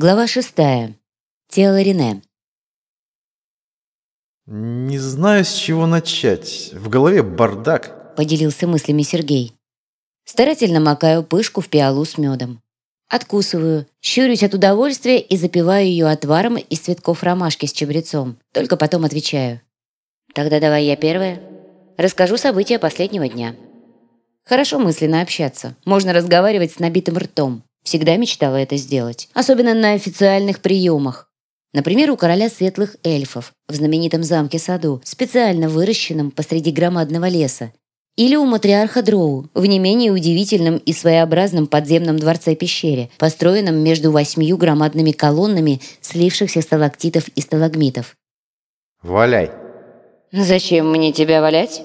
Глава шестая. Тело Рене. Не знаю, с чего начать. В голове бардак. Поделился мыслями Сергей. Старательно макаю пышку в пиалу с медом. Откусываю, щурюсь от удовольствия и запиваю ее отваром из цветков ромашки с чабрецом. Только потом отвечаю. Тогда давай я первая. Расскажу события последнего дня. Хорошо мысленно общаться. Можно разговаривать с набитым ртом. Всегда мечтала это сделать. Особенно на официальных приемах. Например, у короля светлых эльфов в знаменитом замке-саду, специально выращенном посреди громадного леса. Или у матриарха Дроу в не менее удивительном и своеобразном подземном дворце-пещере, построенном между восьмию громадными колоннами слившихся сталактитов и сталагмитов. Валяй. «Зачем мне тебя валять?»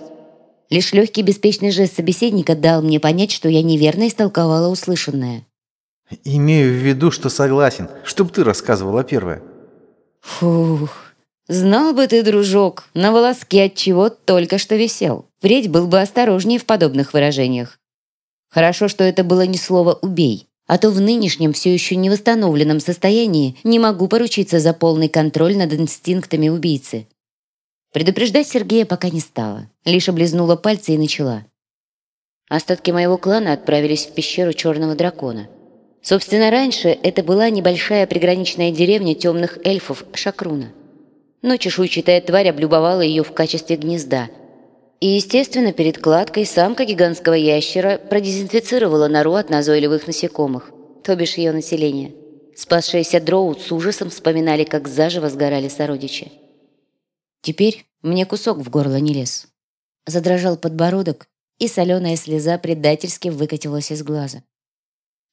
Лишь легкий беспечный жест собеседника дал мне понять, что я неверно истолковала услышанное. Имею в виду, что согласен, чтоб ты рассказывала первое. Фух, знал бы ты, дружок, на волоске от чего только что висел. Вредь был бы осторожнее в подобных выражениях. Хорошо, что это было не слово «убей», а то в нынешнем все еще не восстановленном состоянии не могу поручиться за полный контроль над инстинктами убийцы. Предупреждать Сергея пока не стала, лишь облизнула пальцы и начала. Остатки моего клана отправились в пещеру Черного Дракона – Собственно, раньше это была небольшая приграничная деревня темных эльфов Шакруна. Но чешуйчатая тварь облюбовала ее в качестве гнезда. И, естественно, перед кладкой самка гигантского ящера продезинфицировала нору от назойливых насекомых, то бишь ее население. Спасшиеся дроут с ужасом вспоминали, как заживо сгорали сородичи. Теперь мне кусок в горло не лез. Задрожал подбородок, и соленая слеза предательски выкатилась из глаза.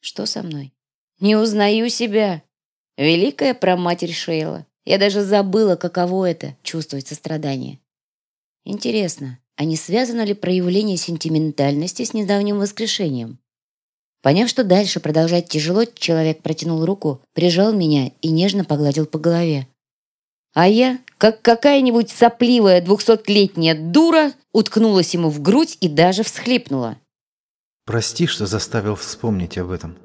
Что со мной? Не узнаю себя. Великая проматерь Шейла. Я даже забыла, каково это — чувствовать сострадание. Интересно, а не связано ли проявление сентиментальности с недавним воскрешением? Поняв, что дальше продолжать тяжело, человек протянул руку, прижал меня и нежно погладил по голове. А я, как какая-нибудь сопливая двухсотлетняя дура, уткнулась ему в грудь и даже всхлипнула. Прости, что заставил вспомнить об этом.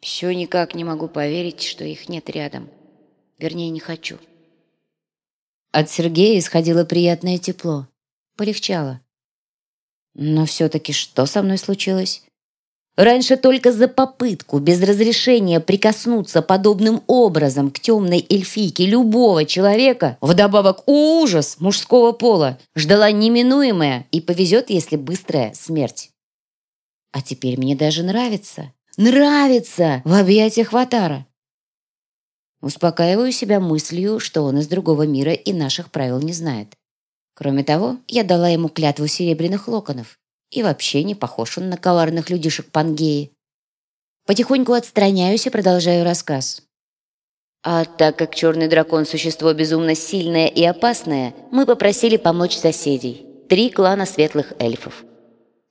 Все никак не могу поверить, что их нет рядом. Вернее, не хочу. От Сергея исходило приятное тепло. Полегчало. Но все-таки что со мной случилось? Раньше только за попытку без разрешения прикоснуться подобным образом к темной эльфийке любого человека, вдобавок ужас мужского пола, ждала неминуемая и повезет, если быстрая смерть. А теперь мне даже нравится. Нравится в объятиях Ватара. Успокаиваю себя мыслью, что он из другого мира и наших правил не знает. Кроме того, я дала ему клятву серебряных локонов. И вообще не похож он на коварных людишек Пангеи. Потихоньку отстраняюсь и продолжаю рассказ. А так как черный дракон – существо безумно сильное и опасное, мы попросили помочь соседей. Три клана светлых эльфов.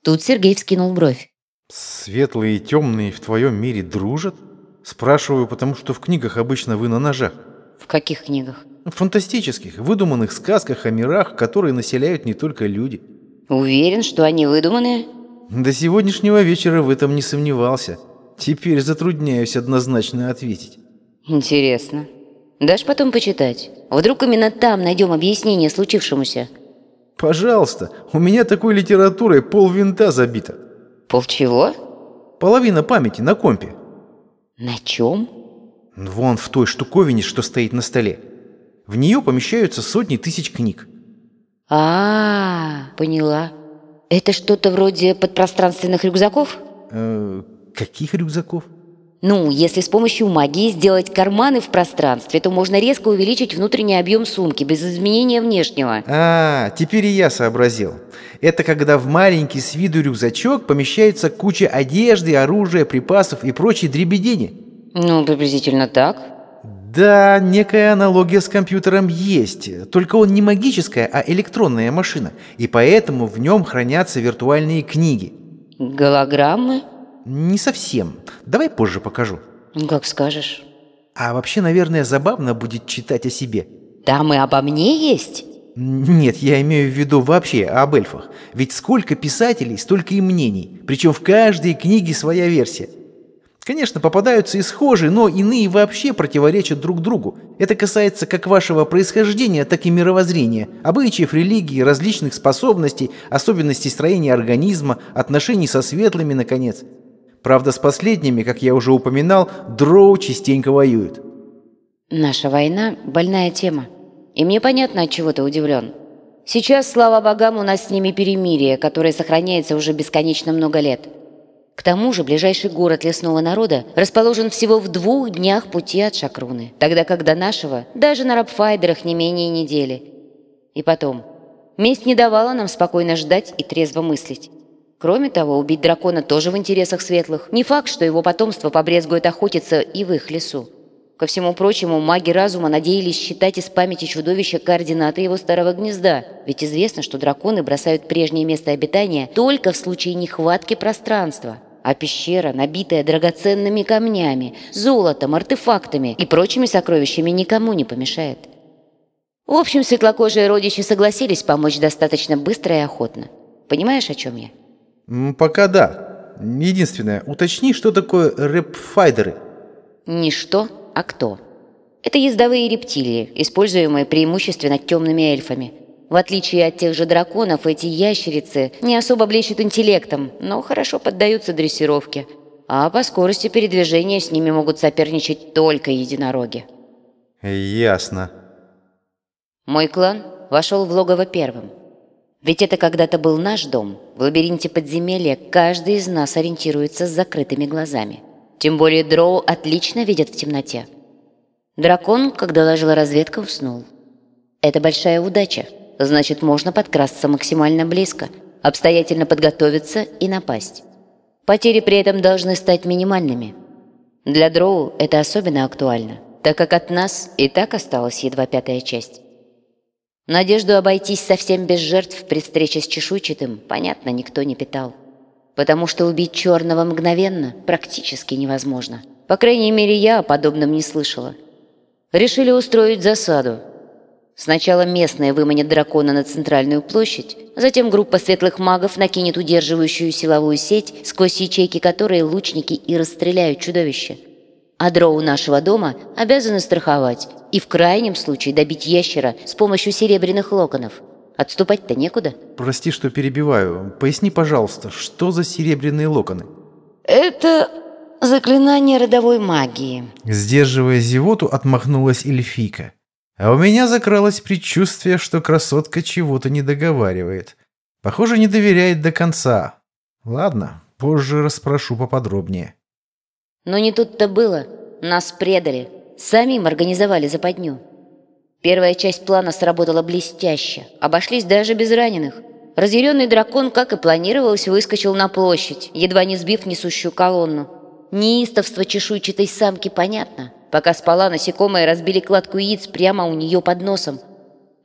Тут Сергей вскинул бровь. Светлые и темные в твоем мире дружат? Спрашиваю, потому что в книгах обычно вы на ножах. В каких книгах? В фантастических, выдуманных сказках о мирах, которые населяют не только люди. Уверен, что они выдуманные? До сегодняшнего вечера в этом не сомневался. Теперь затрудняюсь однозначно ответить. Интересно. Дашь потом почитать? Вдруг именно там найдем объяснение случившемуся? Пожалуйста, у меня такой литературой пол винта забито. Пол чего? Половина памяти на компе. На чем? Вон в той штуковине, что стоит на столе. В нее помещаются сотни тысяч книг. А, -а, -а поняла. Это что-то вроде подпространственных рюкзаков? Э, каких рюкзаков? Ну, если с помощью магии сделать карманы в пространстве, то можно резко увеличить внутренний объем сумки без изменения внешнего. А, теперь и я сообразил. Это когда в маленький с виду рюкзачок помещается куча одежды, оружия, припасов и прочей дребедени. Ну, приблизительно так. Да, некая аналогия с компьютером есть, только он не магическая, а электронная машина, и поэтому в нем хранятся виртуальные книги. Голограммы? Не совсем. Давай позже покажу. Как скажешь. А вообще, наверное, забавно будет читать о себе. Там и обо мне есть? Нет, я имею в виду вообще об эльфах. Ведь сколько писателей, столько и мнений. Причем в каждой книге своя версия. Конечно, попадаются и схожие, но иные вообще противоречат друг другу. Это касается как вашего происхождения, так и мировоззрения, обычаев, религии, различных способностей, особенностей строения организма, отношений со светлыми, наконец. Правда, с последними, как я уже упоминал, дроу частенько воюют. Наша война – больная тема. И мне понятно, от чего ты удивлен. Сейчас, слава богам, у нас с ними перемирие, которое сохраняется уже бесконечно много лет. К тому же ближайший город лесного народа расположен всего в двух днях пути от Шакруны, тогда как до нашего даже на рабфайдерах не менее недели. И потом, месть не давала нам спокойно ждать и трезво мыслить. Кроме того, убить дракона тоже в интересах светлых. Не факт, что его потомство побрезгует охотиться и в их лесу. Ко всему прочему, маги разума надеялись считать из памяти чудовища координаты его старого гнезда, ведь известно, что драконы бросают прежнее место обитания только в случае нехватки пространства. А пещера, набитая драгоценными камнями, золотом, артефактами и прочими сокровищами, никому не помешает. В общем, светлокожие родичи согласились помочь достаточно быстро и охотно. Понимаешь, о чем я? Пока да. Единственное, уточни, что такое рэпфайдеры. Ничто а кто? Это ездовые рептилии, используемые преимущественно темными эльфами. В отличие от тех же драконов, эти ящерицы не особо блещут интеллектом, но хорошо поддаются дрессировке. А по скорости передвижения с ними могут соперничать только единороги. Ясно. Мой клан вошел в логово первым. Ведь это когда-то был наш дом. В лабиринте подземелья каждый из нас ориентируется с закрытыми глазами. Тем более дроу отлично видят в темноте. Дракон, когда ложила разведка, уснул. Это большая удача. Значит, можно подкрасться максимально близко, обстоятельно подготовиться и напасть. Потери при этом должны стать минимальными. Для дроу это особенно актуально, так как от нас и так осталась едва пятая часть. Надежду обойтись совсем без жертв при встрече с чешуйчатым, понятно, никто не питал потому что убить черного мгновенно практически невозможно. По крайней мере, я о подобном не слышала. Решили устроить засаду. Сначала местные выманят дракона на центральную площадь, затем группа светлых магов накинет удерживающую силовую сеть, сквозь ячейки которой лучники и расстреляют чудовище. А дроу нашего дома обязаны страховать и в крайнем случае добить ящера с помощью серебряных локонов – Отступать-то некуда. Прости, что перебиваю. Поясни, пожалуйста, что за серебряные локоны? Это заклинание родовой магии. Сдерживая зевоту, отмахнулась эльфийка. А у меня закралось предчувствие, что красотка чего-то не договаривает. Похоже, не доверяет до конца. Ладно, позже расспрошу поподробнее. Но не тут-то было. Нас предали. Самим организовали западню. Первая часть плана сработала блестяще. Обошлись даже без раненых. Разъяренный дракон, как и планировалось, выскочил на площадь, едва не сбив несущую колонну. Неистовство чешуйчатой самки понятно. Пока спала, насекомые разбили кладку яиц прямо у нее под носом.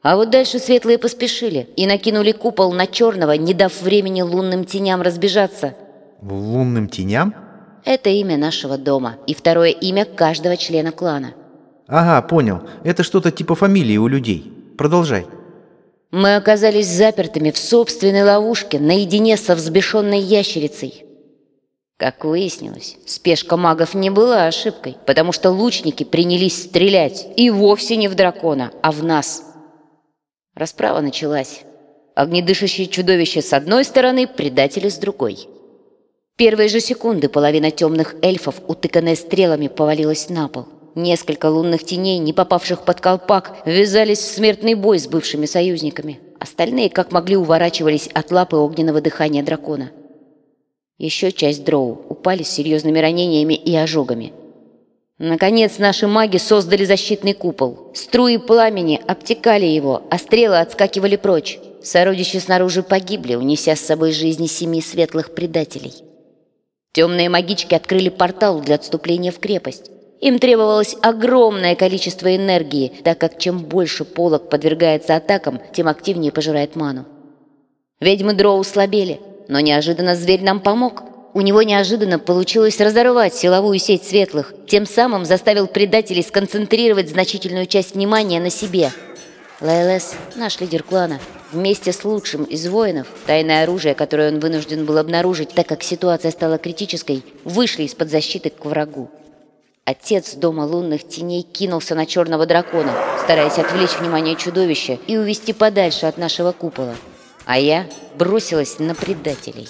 А вот дальше светлые поспешили и накинули купол на черного, не дав времени лунным теням разбежаться. Лунным теням? Это имя нашего дома и второе имя каждого члена клана. Ага, понял. Это что-то типа фамилии у людей. Продолжай. Мы оказались запертыми в собственной ловушке наедине со взбешенной ящерицей. Как выяснилось, спешка магов не была ошибкой, потому что лучники принялись стрелять и вовсе не в дракона, а в нас. Расправа началась. Огнедышащие чудовища с одной стороны, предатели с другой. Первые же секунды половина темных эльфов, утыканная стрелами, повалилась на пол. Несколько лунных теней, не попавших под колпак, ввязались в смертный бой с бывшими союзниками. Остальные, как могли, уворачивались от лапы огненного дыхания дракона. Еще часть дроу упали с серьезными ранениями и ожогами. Наконец, наши маги создали защитный купол. Струи пламени обтекали его, а стрелы отскакивали прочь. Сородичи снаружи погибли, унеся с собой жизни семи светлых предателей. Темные магички открыли портал для отступления в крепость. Им требовалось огромное количество энергии, так как чем больше полок подвергается атакам, тем активнее пожирает ману. Ведьмы Дроу слабели, но неожиданно зверь нам помог. У него неожиданно получилось разорвать силовую сеть светлых, тем самым заставил предателей сконцентрировать значительную часть внимания на себе. Лайлес, наш лидер клана, вместе с лучшим из воинов, тайное оружие, которое он вынужден был обнаружить, так как ситуация стала критической, вышли из-под защиты к врагу. Отец дома лунных теней кинулся на черного дракона, стараясь отвлечь внимание чудовища и увести подальше от нашего купола. А я бросилась на предателей.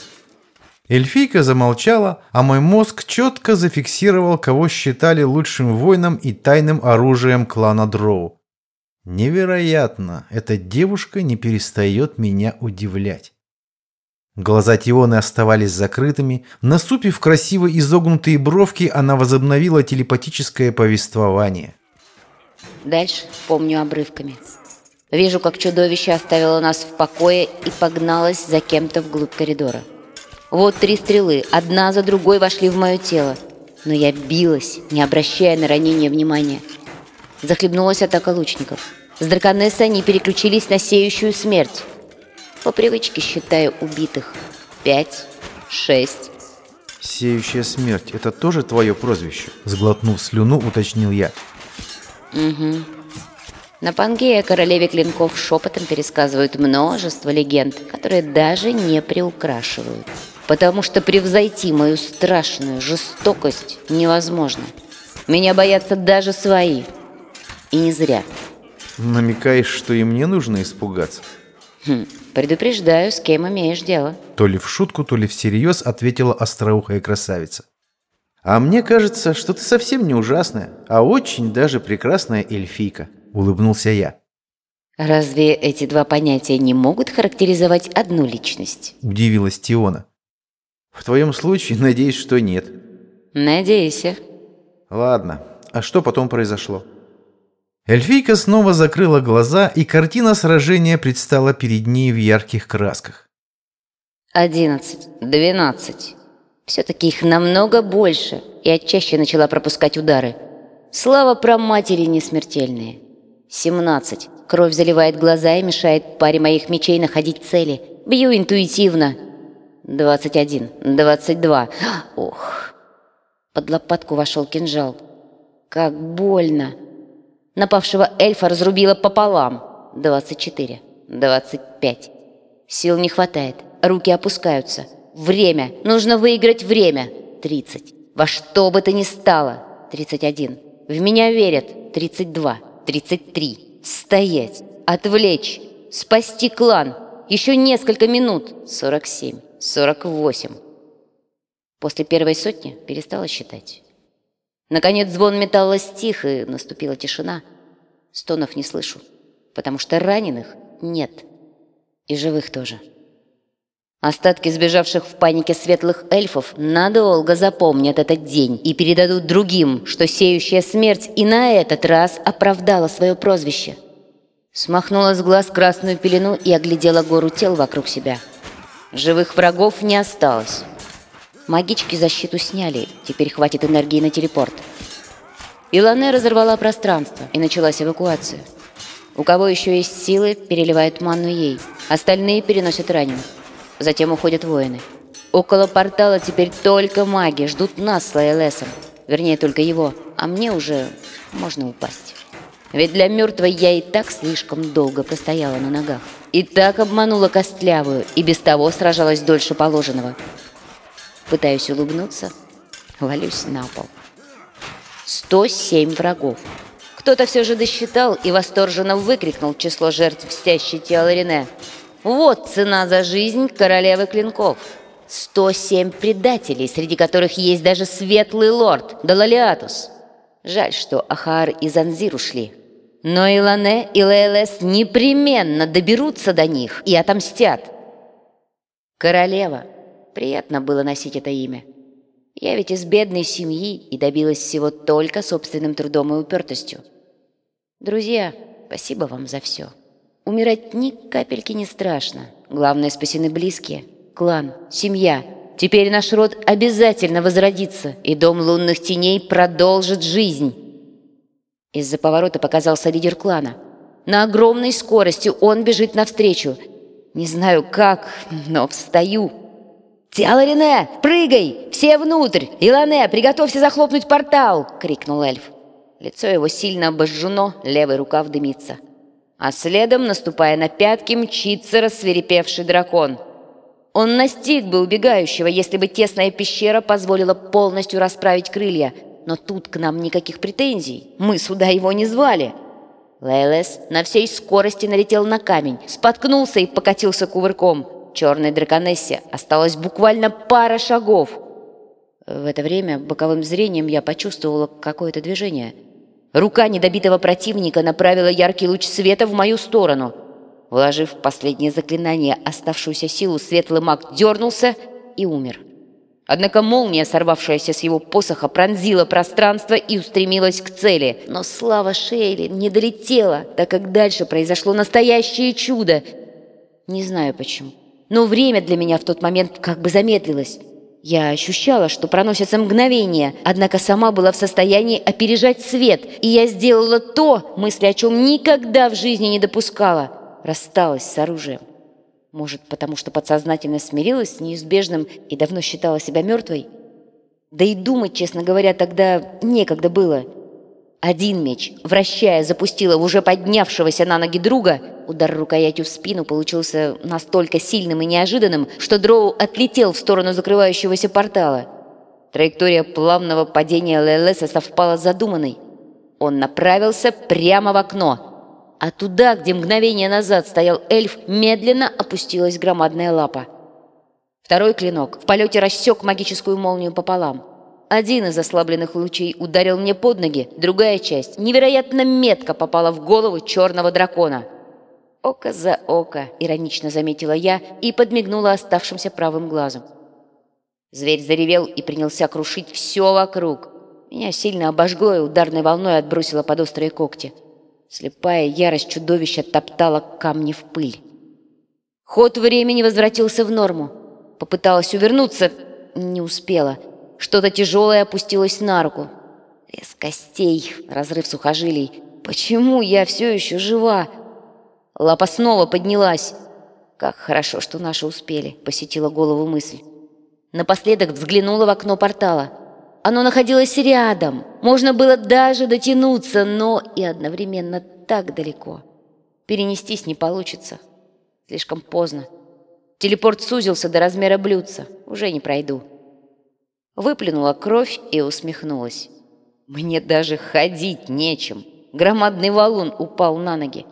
Эльфийка замолчала, а мой мозг четко зафиксировал, кого считали лучшим воином и тайным оружием клана Дроу. Невероятно, эта девушка не перестает меня удивлять. Глаза Тионы оставались закрытыми. Насупив красиво изогнутые бровки, она возобновила телепатическое повествование. Дальше помню обрывками. Вижу, как чудовище оставило нас в покое и погналось за кем-то вглубь коридора. Вот три стрелы, одна за другой вошли в мое тело. Но я билась, не обращая на ранение внимания. Захлебнулась атака лучников. С драконессы они переключились на сеющую смерть. По привычке считаю убитых. Пять, шесть. «Сеющая смерть» — это тоже твое прозвище? Сглотнув слюну, уточнил я. Угу. На Пангея королеве клинков шепотом пересказывают множество легенд, которые даже не приукрашивают. Потому что превзойти мою страшную жестокость невозможно. Меня боятся даже свои. И не зря. Намекаешь, что и мне нужно испугаться? Хм, предупреждаю, с кем имеешь дело. То ли в шутку, то ли всерьез ответила остроухая красавица. А мне кажется, что ты совсем не ужасная, а очень даже прекрасная эльфийка, улыбнулся я. Разве эти два понятия не могут характеризовать одну личность? Удивилась Тиона. В твоем случае, надеюсь, что нет. Надейся. Ладно, а что потом произошло? Эльфийка снова закрыла глаза, и картина сражения предстала перед ней в ярких красках. Одиннадцать, двенадцать. Все-таки их намного больше. Я чаще начала пропускать удары. Слава про матери несмертельные. Семнадцать. Кровь заливает глаза и мешает паре моих мечей находить цели. Бью интуитивно. Двадцать один, двадцать два. Ох. Под лопатку вошел кинжал. Как больно. Напавшего эльфа разрубило пополам. 24. 25. Сил не хватает. Руки опускаются. Время. Нужно выиграть время. 30. Во что бы то ни стало. 31. В меня верят. 32. 33. Стоять. Отвлечь. Спасти клан. Еще несколько минут. 47. 48. После первой сотни перестала считать. Наконец звон металла стих, и наступила тишина. Стонов не слышу, потому что раненых нет. И живых тоже. Остатки сбежавших в панике светлых эльфов надолго запомнят этот день и передадут другим, что сеющая смерть и на этот раз оправдала свое прозвище. Смахнула с глаз красную пелену и оглядела гору тел вокруг себя. Живых врагов не осталось. Магички защиту сняли, теперь хватит энергии на телепорт. Илане разорвала пространство, и началась эвакуация. У кого еще есть силы, переливают манну ей. Остальные переносят раненых. Затем уходят воины. Около портала теперь только маги ждут нас с Лайлесом. Вернее, только его. А мне уже можно упасть. Ведь для мертвой я и так слишком долго простояла на ногах. И так обманула костлявую, и без того сражалась дольше положенного. Пытаюсь улыбнуться, валюсь на пол. 107 врагов. Кто-то все же досчитал и восторженно выкрикнул число жертв стящей тело Рене. Вот цена за жизнь королевы клинков. 107 предателей, среди которых есть даже светлый лорд Далалиатус. Жаль, что Ахар и Занзир ушли. Но Илане и Лейлес непременно доберутся до них и отомстят. Королева Приятно было носить это имя. Я ведь из бедной семьи и добилась всего только собственным трудом и упертостью. Друзья, спасибо вам за все. Умирать ни капельки не страшно. Главное, спасены близкие, клан, семья. Теперь наш род обязательно возродится, и дом лунных теней продолжит жизнь. Из-за поворота показался лидер клана. На огромной скорости он бежит навстречу. Не знаю как, но встаю. «Тиаларине, прыгай! Все внутрь! Илане, приготовься захлопнуть портал!» — крикнул эльф. Лицо его сильно обожжено, левый рукав дымится. А следом, наступая на пятки, мчится рассверепевший дракон. Он настиг бы убегающего, если бы тесная пещера позволила полностью расправить крылья. Но тут к нам никаких претензий. Мы сюда его не звали. Лейлес на всей скорости налетел на камень, споткнулся и покатился кувырком. Черной драконессе осталось буквально пара шагов. В это время боковым зрением я почувствовала какое-то движение. Рука недобитого противника направила яркий луч света в мою сторону. Вложив последнее заклинание оставшуюся силу, светлый маг дернулся и умер. Однако молния, сорвавшаяся с его посоха, пронзила пространство и устремилась к цели. Но слава Шейли не долетела, так как дальше произошло настоящее чудо. Не знаю почему. Но время для меня в тот момент как бы замедлилось. Я ощущала, что проносятся мгновения, однако сама была в состоянии опережать свет, и я сделала то, мысли о чем никогда в жизни не допускала. Рассталась с оружием. Может, потому что подсознательно смирилась с неизбежным и давно считала себя мертвой? Да и думать, честно говоря, тогда некогда было. Один меч, вращая, запустила в уже поднявшегося на ноги друга. Удар рукоятью в спину получился настолько сильным и неожиданным, что Дроу отлетел в сторону закрывающегося портала. Траектория плавного падения Лелеса совпала с задуманной. Он направился прямо в окно – а туда, где мгновение назад стоял эльф, медленно опустилась громадная лапа. Второй клинок в полете рассек магическую молнию пополам. Один из ослабленных лучей ударил мне под ноги, другая часть невероятно метко попала в голову черного дракона. «Око за око», — иронично заметила я и подмигнула оставшимся правым глазом. Зверь заревел и принялся крушить все вокруг. Меня сильно обожгло и ударной волной отбросило под острые когти. Слепая ярость чудовища топтала камни в пыль. Ход времени возвратился в норму. Попыталась увернуться, не успела. Что-то тяжелое опустилось на руку. Из костей, разрыв сухожилий. Почему я все еще жива? Лапа снова поднялась. Как хорошо, что наши успели, посетила голову мысль. Напоследок взглянула в окно портала. Оно находилось рядом. Можно было даже дотянуться, но и одновременно так далеко. Перенестись не получится. Слишком поздно. Телепорт сузился до размера блюдца. Уже не пройду. Выплюнула кровь и усмехнулась. Мне даже ходить нечем. Громадный валун упал на ноги.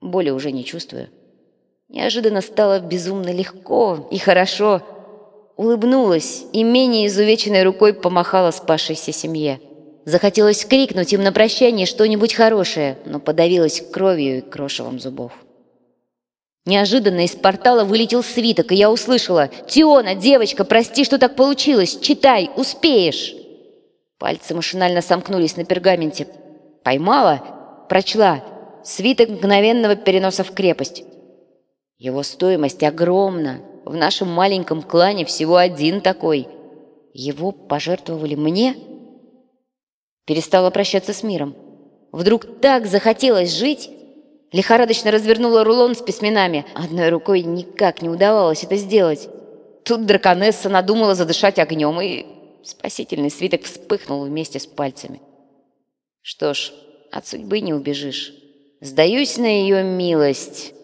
Боли уже не чувствую. Неожиданно стало безумно легко и хорошо улыбнулась и менее изувеченной рукой помахала спасшейся семье. Захотелось крикнуть им на прощание что-нибудь хорошее, но подавилась кровью и крошевом зубов. Неожиданно из портала вылетел свиток, и я услышала «Тиона, девочка, прости, что так получилось! Читай, успеешь!» Пальцы машинально сомкнулись на пергаменте. Поймала, прочла. Свиток мгновенного переноса в крепость. Его стоимость огромна. В нашем маленьком клане всего один такой. Его пожертвовали мне? Перестала прощаться с миром. Вдруг так захотелось жить? Лихорадочно развернула рулон с письменами. Одной рукой никак не удавалось это сделать. Тут драконесса надумала задышать огнем, и спасительный свиток вспыхнул вместе с пальцами. Что ж, от судьбы не убежишь. Сдаюсь на ее милость.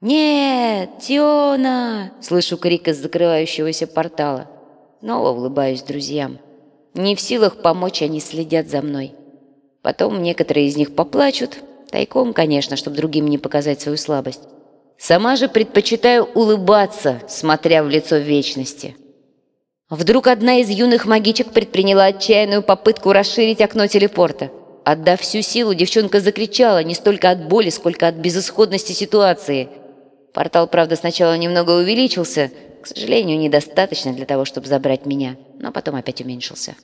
«Нет, Тиона!» — слышу крик из закрывающегося портала. Снова улыбаюсь друзьям. Не в силах помочь, они следят за мной. Потом некоторые из них поплачут, тайком, конечно, чтобы другим не показать свою слабость. Сама же предпочитаю улыбаться, смотря в лицо вечности. Вдруг одна из юных магичек предприняла отчаянную попытку расширить окно телепорта. Отдав всю силу, девчонка закричала не столько от боли, сколько от безысходности ситуации – Портал, правда, сначала немного увеличился, к сожалению, недостаточно для того, чтобы забрать меня, но потом опять уменьшился.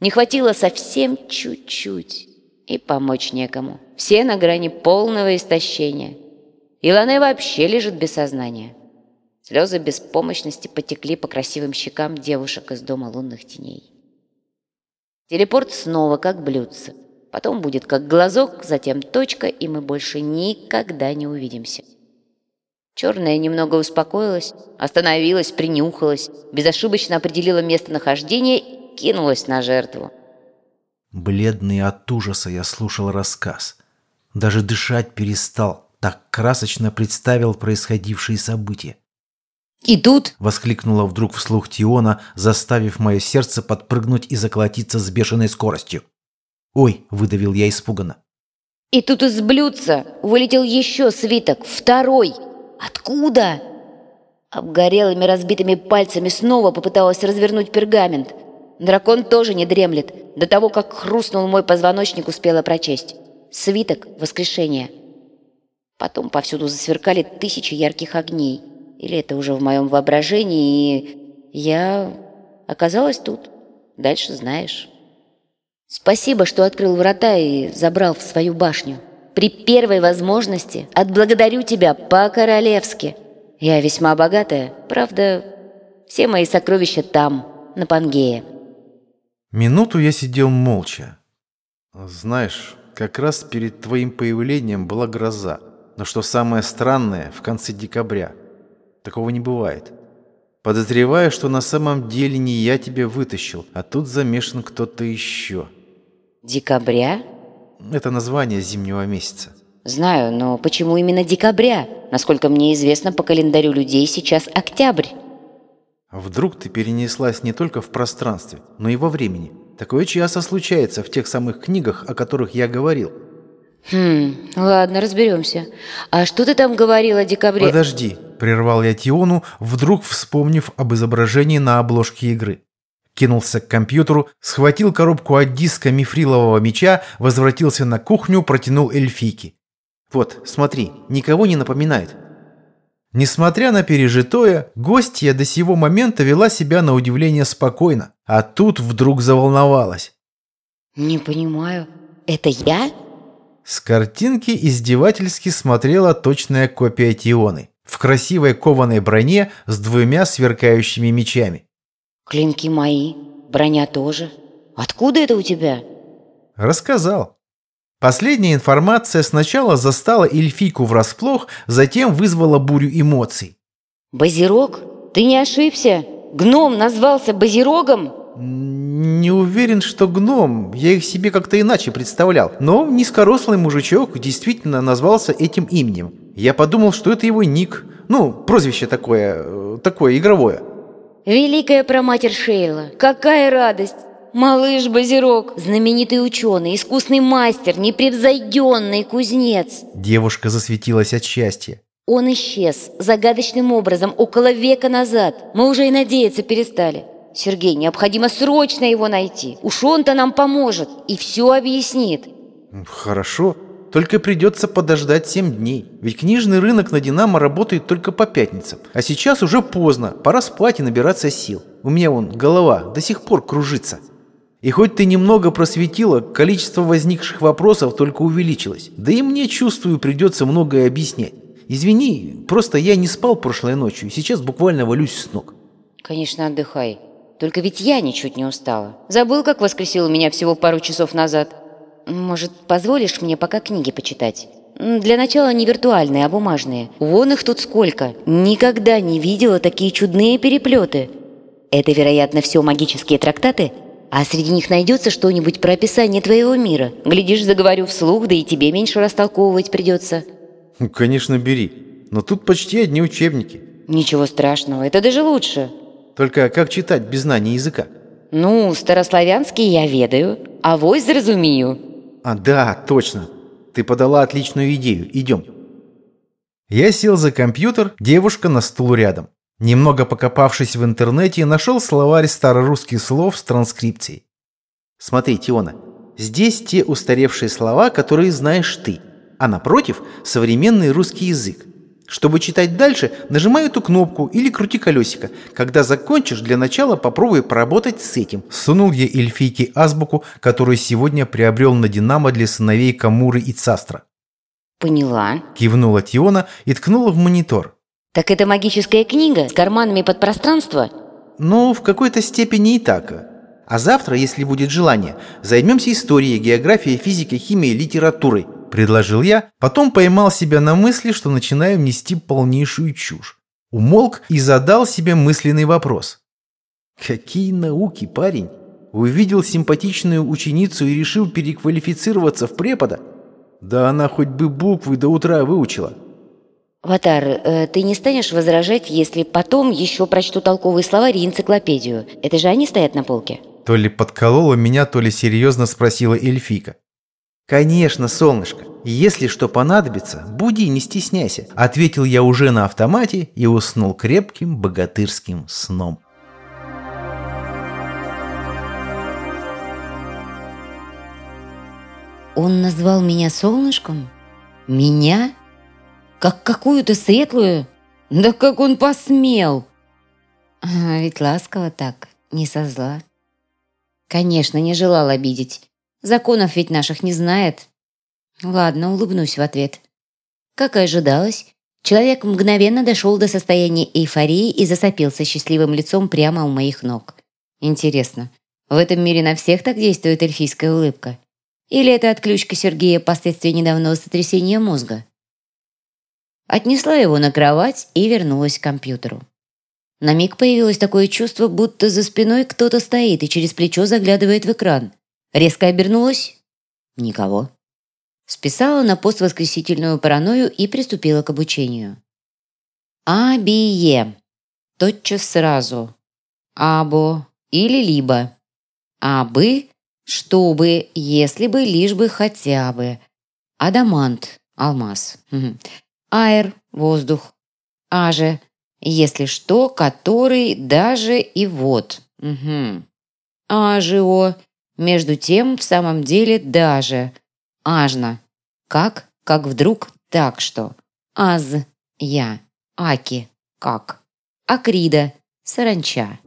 Не хватило совсем чуть-чуть, и помочь некому. Все на грани полного истощения. Илане вообще лежит без сознания. Слезы беспомощности потекли по красивым щекам девушек из дома лунных теней. Телепорт снова как блюдце. Потом будет как глазок, затем точка, и мы больше никогда не увидимся. Черная немного успокоилась, остановилась, принюхалась, безошибочно определила местонахождение и кинулась на жертву. Бледный от ужаса я слушал рассказ. Даже дышать перестал, так красочно представил происходившие события. И тут... Воскликнула вдруг вслух Тиона, заставив мое сердце подпрыгнуть и заколотиться с бешеной скоростью. «Ой!» – выдавил я испуганно. И тут из блюдца вылетел еще свиток, второй. Откуда? Обгорелыми разбитыми пальцами снова попыталась развернуть пергамент. Дракон тоже не дремлет. До того, как хрустнул мой позвоночник, успела прочесть. Свиток воскрешения. Потом повсюду засверкали тысячи ярких огней. Или это уже в моем воображении, и я оказалась тут. Дальше знаешь. Спасибо, что открыл врата и забрал в свою башню. При первой возможности отблагодарю тебя по-королевски. Я весьма богатая, правда, все мои сокровища там, на Пангее. Минуту я сидел молча. Знаешь, как раз перед твоим появлением была гроза. Но что самое странное, в конце декабря. Такого не бывает. Подозреваю, что на самом деле не я тебя вытащил, а тут замешан кто-то еще. Декабря? Это название зимнего месяца. Знаю, но почему именно декабря? Насколько мне известно, по календарю людей сейчас октябрь. А вдруг ты перенеслась не только в пространстве, но и во времени? Такое часто случается в тех самых книгах, о которых я говорил. Хм, ладно, разберемся. А что ты там говорил о декабре? Подожди, прервал я Тиону, вдруг вспомнив об изображении на обложке игры. Кинулся к компьютеру, схватил коробку от диска мифрилового меча, возвратился на кухню, протянул эльфийки. «Вот, смотри, никого не напоминает». Несмотря на пережитое, гостья до сего момента вела себя на удивление спокойно, а тут вдруг заволновалась. «Не понимаю, это я?» С картинки издевательски смотрела точная копия Тионы в красивой кованой броне с двумя сверкающими мечами. «Клинки мои, броня тоже. Откуда это у тебя?» Рассказал. Последняя информация сначала застала эльфийку врасплох, затем вызвала бурю эмоций. «Базирог? Ты не ошибся? Гном назвался Базирогом?» Не уверен, что гном. Я их себе как-то иначе представлял. Но низкорослый мужичок действительно назвался этим именем. Я подумал, что это его ник. Ну, прозвище такое, э, такое игровое. Великая проматерь Шейла, какая радость! Малыш Базирок, знаменитый ученый, искусный мастер, непревзойденный кузнец. Девушка засветилась от счастья. Он исчез загадочным образом около века назад. Мы уже и надеяться перестали. Сергей, необходимо срочно его найти. Уж он-то нам поможет и все объяснит. Хорошо, только придется подождать семь дней. Ведь книжный рынок на «Динамо» работает только по пятницам. А сейчас уже поздно, пора спать и набираться сил. У меня вон голова до сих пор кружится. И хоть ты немного просветила, количество возникших вопросов только увеличилось. Да и мне, чувствую, придется многое объяснять. Извини, просто я не спал прошлой ночью, сейчас буквально валюсь с ног. Конечно, отдыхай. Только ведь я ничуть не устала. Забыл, как воскресил меня всего пару часов назад. Может, позволишь мне пока книги почитать? Для начала не виртуальные, а бумажные. Вон их тут сколько. Никогда не видела такие чудные переплеты. Это, вероятно, все магические трактаты? А среди них найдется что-нибудь про описание твоего мира. Глядишь, заговорю вслух, да и тебе меньше растолковывать придется. Конечно, бери. Но тут почти одни учебники. Ничего страшного, это даже лучше. Только как читать без знания языка? Ну, старославянский я ведаю, а вось разумею. А, да, точно. Ты подала отличную идею. Идем. Я сел за компьютер, девушка на стул рядом. Немного покопавшись в интернете, нашел словарь старорусских слов с транскрипцией. Смотри, Тиона, здесь те устаревшие слова, которые знаешь ты, а напротив – современный русский язык. Чтобы читать дальше, нажимай эту кнопку или крути колесико. Когда закончишь, для начала попробуй поработать с этим. Сунул я эльфийке азбуку, которую сегодня приобрел на Динамо для сыновей Камуры и Цастра. «Поняла», – кивнула Тиона и ткнула в монитор. «Так это магическая книга с карманами под пространство?» «Ну, в какой-то степени и так. А завтра, если будет желание, займемся историей, географией, физикой, химией, литературой предложил я, потом поймал себя на мысли, что начинаю нести полнейшую чушь. Умолк и задал себе мысленный вопрос. «Какие науки, парень? Увидел симпатичную ученицу и решил переквалифицироваться в препода? Да она хоть бы буквы до утра выучила. Ватар, э, ты не станешь возражать, если потом еще прочту толковые словари и энциклопедию? Это же они стоят на полке. То ли подколола меня, то ли серьезно спросила эльфика. «Конечно, солнышко. Если что понадобится, буди, не стесняйся», — ответил я уже на автомате и уснул крепким богатырским сном. Он назвал меня солнышком? Меня? Как какую-то светлую? Да как он посмел! А ведь ласково так, не со зла. Конечно, не желал обидеть. Законов ведь наших не знает. Ладно, улыбнусь в ответ. Как и ожидалось, человек мгновенно дошел до состояния эйфории и засопился счастливым лицом прямо у моих ног. Интересно, в этом мире на всех так действует эльфийская улыбка? Или это отключка Сергея последствия недавнего сотрясения мозга? Отнесла его на кровать и вернулась к компьютеру. На миг появилось такое чувство, будто за спиной кто-то стоит и через плечо заглядывает в экран. Резко обернулась. Никого. Списала на поствоскресительную паранойю и приступила к обучению. А-би-е. Тотчас сразу. Або или либо. Абы, чтобы, если бы, лишь бы хотя бы. Адамант, алмаз. Аэр, воздух. Аже, если что, который, даже и вот. Угу. Ажио, между тем, в самом деле, даже. Ажно. Как? Как вдруг так что. Аз, я. Аки, как. Акрида, саранча.